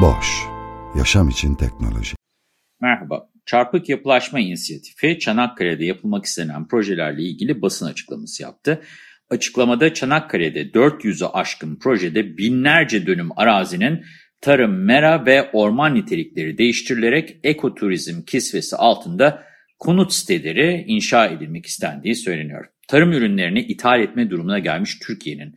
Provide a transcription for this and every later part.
Boş, yaşam için teknoloji. Merhaba, Çarpık Yapılaşma İnisiyatifi Çanakkale'de yapılmak istenen projelerle ilgili basın açıklaması yaptı. Açıklamada Çanakkale'de 400'ü aşkın projede binlerce dönüm arazinin tarım, mera ve orman nitelikleri değiştirilerek ekoturizm kisvesi altında konut siteleri inşa edilmek istendiği söyleniyor. Tarım ürünlerini ithal etme durumuna gelmiş Türkiye'nin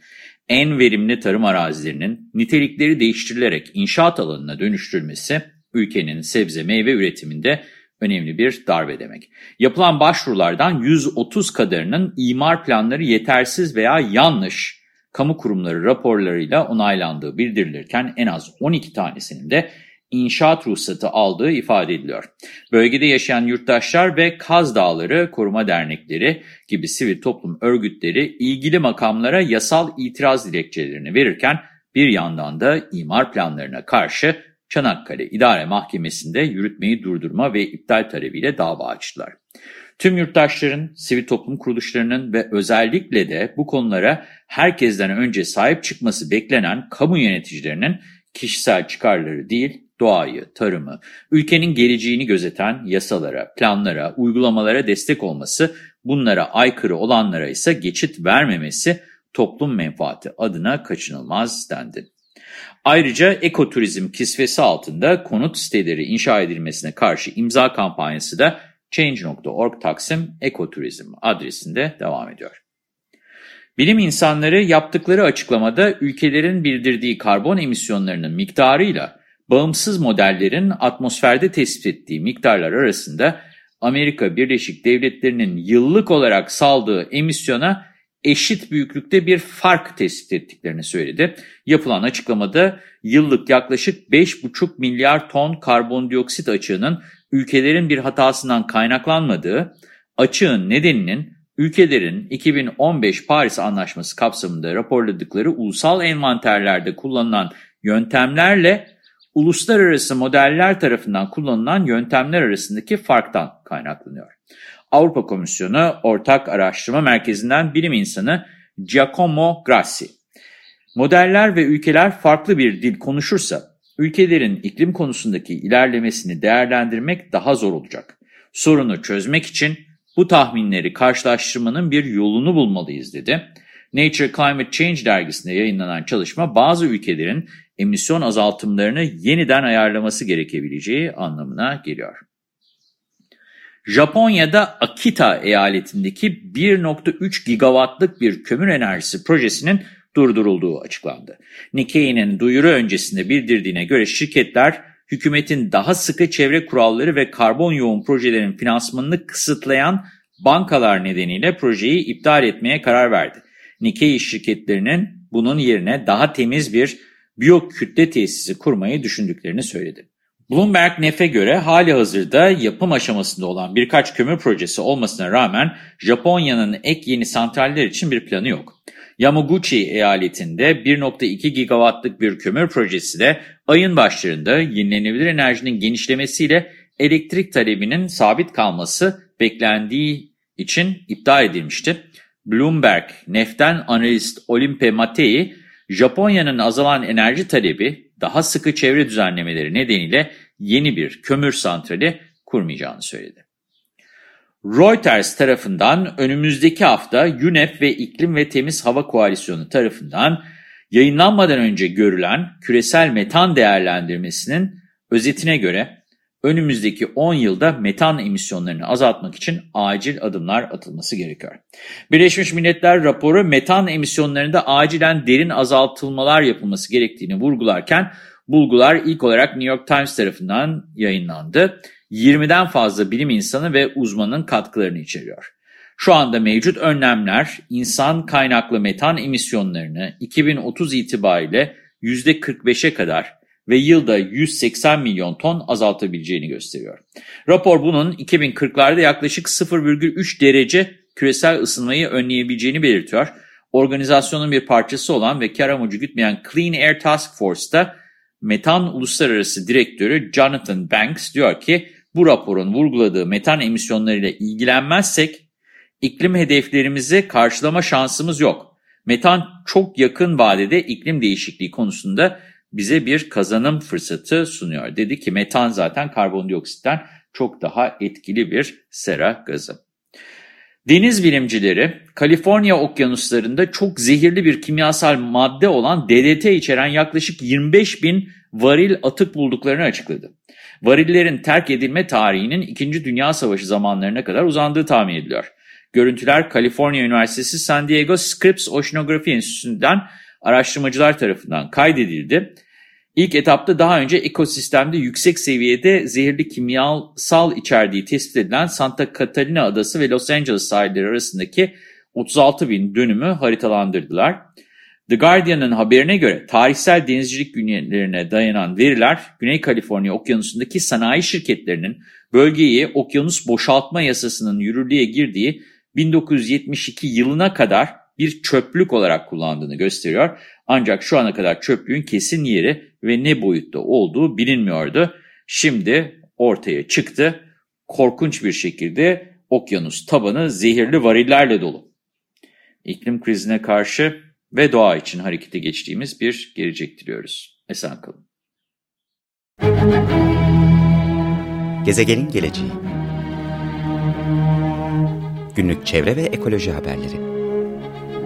en verimli tarım arazilerinin nitelikleri değiştirilerek inşaat alanına dönüştürülmesi ülkenin sebze meyve üretiminde önemli bir darbe demek. Yapılan başvurulardan 130 kadarının imar planları yetersiz veya yanlış kamu kurumları raporlarıyla onaylandığı bildirilirken en az 12 tanesinin de inşaat ruhsatı aldığı ifade ediliyor. Bölgede yaşayan yurttaşlar ve Kaz Dağları Koruma Dernekleri gibi sivil toplum örgütleri ilgili makamlara yasal itiraz dilekçelerini verirken bir yandan da imar planlarına karşı Çanakkale İdare Mahkemesi'nde yürütmeyi durdurma ve iptal talebiyle dava açtılar. Tüm yurttaşların, sivil toplum kuruluşlarının ve özellikle de bu konulara herkesten önce sahip çıkması beklenen kamu yöneticilerinin kişisel çıkarları değil, doğayı, tarımı, ülkenin geleceğini gözeten yasalara, planlara, uygulamalara destek olması, bunlara aykırı olanlara ise geçit vermemesi toplum menfaati adına kaçınılmaz dendi. Ayrıca ekoturizm kisvesi altında konut siteleri inşa edilmesine karşı imza kampanyası da Change.org Taksim Ekoturizm adresinde devam ediyor. Bilim insanları yaptıkları açıklamada ülkelerin bildirdiği karbon emisyonlarının miktarıyla bağımsız modellerin atmosferde tespit ettiği miktarlar arasında Amerika Birleşik Devletleri'nin yıllık olarak saldığı emisyona eşit büyüklükte bir fark tespit ettiklerini söyledi. Yapılan açıklamada yıllık yaklaşık 5,5 milyar ton karbondioksit açığının ülkelerin bir hatasından kaynaklanmadığı, açığın nedeninin ülkelerin 2015 Paris Anlaşması kapsamında raporladıkları ulusal envanterlerde kullanılan yöntemlerle uluslararası modeller tarafından kullanılan yöntemler arasındaki farktan kaynaklanıyor. Avrupa Komisyonu Ortak Araştırma Merkezi'nden bilim insanı Giacomo Grassi, modeller ve ülkeler farklı bir dil konuşursa, ülkelerin iklim konusundaki ilerlemesini değerlendirmek daha zor olacak. Sorunu çözmek için bu tahminleri karşılaştırmanın bir yolunu bulmalıyız dedi. Nature Climate Change dergisinde yayınlanan çalışma bazı ülkelerin emisyon azaltımlarını yeniden ayarlaması gerekebileceği anlamına geliyor. Japonya'da Akita eyaletindeki 1.3 gigawattlık bir kömür enerjisi projesinin durdurulduğu açıklandı. Nikkei'nin duyuru öncesinde bildirdiğine göre şirketler hükümetin daha sıkı çevre kuralları ve karbon yoğun projelerin finansmanını kısıtlayan bankalar nedeniyle projeyi iptal etmeye karar verdi. Nikkei şirketlerinin bunun yerine daha temiz bir biyokütle tesisi kurmayı düşündüklerini söyledi. Bloomberg Nef'e göre hali hazırda yapım aşamasında olan birkaç kömür projesi olmasına rağmen Japonya'nın ek yeni santraller için bir planı yok. Yamaguchi eyaletinde 1.2 gigawattlık bir kömür projesi de ayın başlarında yenilenebilir enerjinin genişlemesiyle elektrik talebinin sabit kalması beklendiği için iptal edilmişti. Bloomberg Nef'ten analist Olimpe Matei, Japonya'nın azalan enerji talebi daha sıkı çevre düzenlemeleri nedeniyle yeni bir kömür santrali kurmayacağını söyledi. Reuters tarafından önümüzdeki hafta UNEP ve İklim ve Temiz Hava Koalisyonu tarafından yayınlanmadan önce görülen küresel metan değerlendirmesinin özetine göre önümüzdeki 10 yılda metan emisyonlarını azaltmak için acil adımlar atılması gerekiyor. Birleşmiş Milletler raporu metan emisyonlarında acilen derin azaltılmalar yapılması gerektiğini vurgularken bulgular ilk olarak New York Times tarafından yayınlandı. 20'den fazla bilim insanı ve uzmanın katkılarını içeriyor. Şu anda mevcut önlemler insan kaynaklı metan emisyonlarını 2030 itibariyle %45'e kadar ve yılda 180 milyon ton azaltabileceğini gösteriyor. Rapor bunun 2040'larda yaklaşık 0,3 derece küresel ısınmayı önleyebileceğini belirtiyor. Organizasyonun bir parçası olan ve kar amacı gütmeyen Clean Air Task Force'da Metan Uluslararası Direktörü Jonathan Banks diyor ki bu raporun vurguladığı metan emisyonlarıyla ilgilenmezsek iklim hedeflerimizi karşılama şansımız yok. Metan çok yakın vadede iklim değişikliği konusunda bize bir kazanım fırsatı sunuyor. Dedi ki metan zaten karbondioksitten çok daha etkili bir sera gazı. Deniz bilimcileri Kaliforniya okyanuslarında çok zehirli bir kimyasal madde olan DDT içeren yaklaşık 25 bin varil atık bulduklarını açıkladı. Varillerin terk edilme tarihinin 2. Dünya Savaşı zamanlarına kadar uzandığı tahmin ediliyor. Görüntüler Kaliforniya Üniversitesi San Diego Scripps Oceanography Enstitüsü'nden araştırmacılar tarafından kaydedildi. İlk etapta daha önce ekosistemde yüksek seviyede zehirli kimyasal içerdiği tespit edilen Santa Catalina Adası ve Los Angeles sahilleri arasındaki 36 bin dönümü haritalandırdılar. The Guardian'ın haberine göre tarihsel denizcilik günlerine dayanan veriler Güney Kaliforniya okyanusundaki sanayi şirketlerinin bölgeyi okyanus boşaltma yasasının yürürlüğe girdiği 1972 yılına kadar bir çöplük olarak kullandığını gösteriyor. Ancak şu ana kadar çöplüğün kesin yeri ve ne boyutta olduğu bilinmiyordu. Şimdi ortaya çıktı. Korkunç bir şekilde okyanus tabanı zehirli varillerle dolu. İklim krizine karşı ve doğa için harekete geçtiğimiz bir gelecek diliyoruz. Esen kalın. Gezegenin geleceği Günlük çevre ve ekoloji haberleri